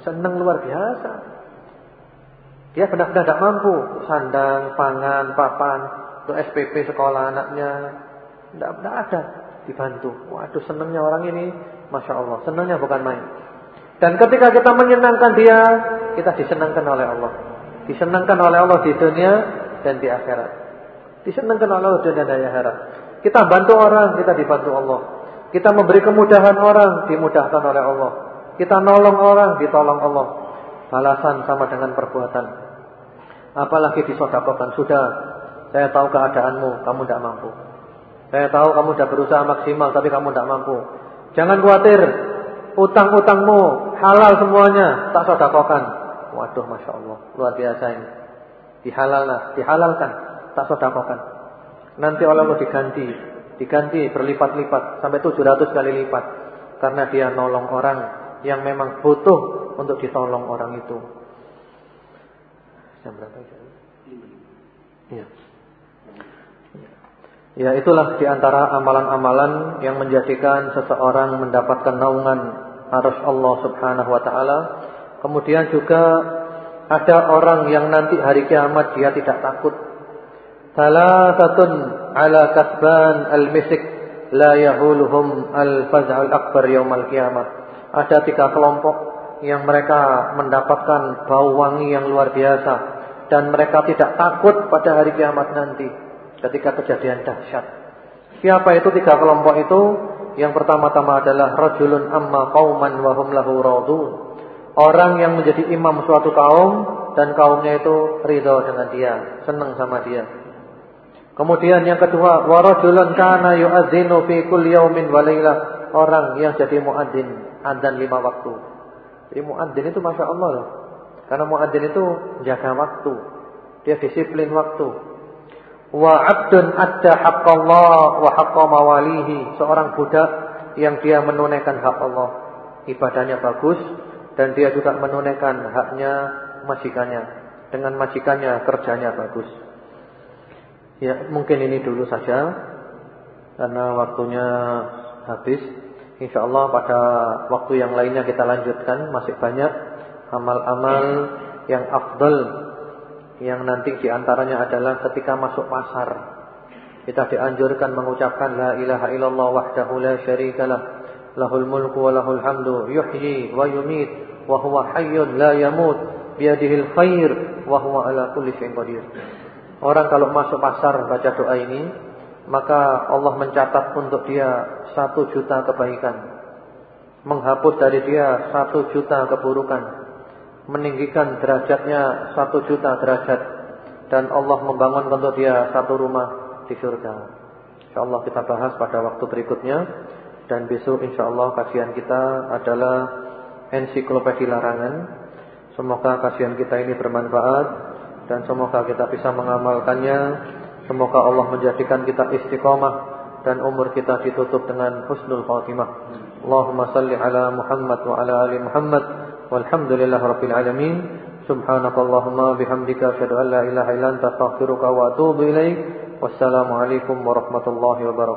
Senang luar biasa. Dia benar-benar tidak mampu. Sandang, pangan, papan, untuk SPP sekolah anaknya, tidak, ada dibantu. Waduh senangnya orang ini, masya Allah, senangnya bukan main. Dan ketika kita menyenangkan dia, kita disenangkan oleh Allah. Disenangkan oleh Allah di dunia dan di akhirat. Disenangkan oleh Allah di dunia dan di akhirat. Kita bantu orang, kita dibantu Allah. Kita memberi kemudahan orang, dimudahkan oleh Allah. Kita nolong orang, ditolong Allah. Balasan sama dengan perbuatan. Apalagi disodakokan. Sudah, saya tahu keadaanmu, kamu tidak mampu. Saya tahu kamu sudah berusaha maksimal tapi kamu tidak mampu. Jangan khawatir. Utang-utangmu halal semuanya, tak sodakokan. Waduh, masya Allah, luar biasa ini. Dihalalkan, dihalalkan, tak sodakokan. Nanti oleh Allah diganti, diganti berlipat-lipat sampai 700 kali lipat, karena dia nolong orang yang memang butuh untuk ditolong orang itu. Jam berapa itu? Iya. Ya itulah di antara amalan-amalan yang menjadikan seseorang mendapatkan naungan arus Allah subhanahu wa ta'ala. Kemudian juga ada orang yang nanti hari kiamat dia tidak takut. Salasatun ala kasban al-misik la yahuluhum al-faz'al akbar yaumal kiamat. Ada tiga kelompok yang mereka mendapatkan bau wangi yang luar biasa. Dan mereka tidak takut pada hari kiamat nanti ketika kejadian dahsyat. Siapa itu tiga kelompok itu? Yang pertama-tama adalah rajulun amma qauman wa hum lahu radun. Orang yang menjadi imam suatu kaum dan kaumnya itu ridha dengan dia, senang sama dia. Kemudian yang kedua, wa rajulun kana yu'adzinu fi kulli yaumin wa lailah. Orang yang jadi muadzin, adzan lima waktu. Jadi muadzin itu Masya Allah loh. Karena muadzin itu jaga waktu. Dia disiplin waktu wa 'abdun adda haqqallah wa haqqa mawalihi, seorang budak yang dia menunaikan hak Allah. Ibadahnya bagus dan dia juga menunaikan haknya majikannya. Dengan majikannya kerjanya bagus. Ya, mungkin ini dulu saja karena waktunya habis. Insyaallah pada waktu yang lainnya kita lanjutkan masih banyak amal-amal yang afdal yang nanti di antaranya adalah ketika masuk pasar. Kita dianjurkan mengucapkan la ilaha illallah wahdahu la syarikalah lahul mulku wa lahul hamdu yuhyi wa yumit wa huwa hayyun la yamut biyadihil khair wa huwa ala kulli syai'in qadir. Orang kalau masuk pasar baca doa ini maka Allah mencatat untuk dia satu juta kebaikan. Menghapus dari dia satu juta keburukan meninggikan derajatnya satu juta derajat dan Allah membangun untuk dia satu rumah di surga. InsyaAllah kita bahas pada waktu berikutnya dan besok insyaAllah kajian kita adalah ensiklopedi larangan. Semoga kajian kita ini bermanfaat dan semoga kita bisa mengamalkannya. Semoga Allah menjadikan kita istiqomah dan umur kita ditutup dengan husnul khatimah. Allahumma salli ala Muhammad wa ala ali Muhammad. والحمد لله رب العالمين. سبحانك اللهم بحمدك أشهد أن لا إله إلا أنت أستغفرك وأتوب إليك. والسلام عليكم ورحمة الله وبركاته.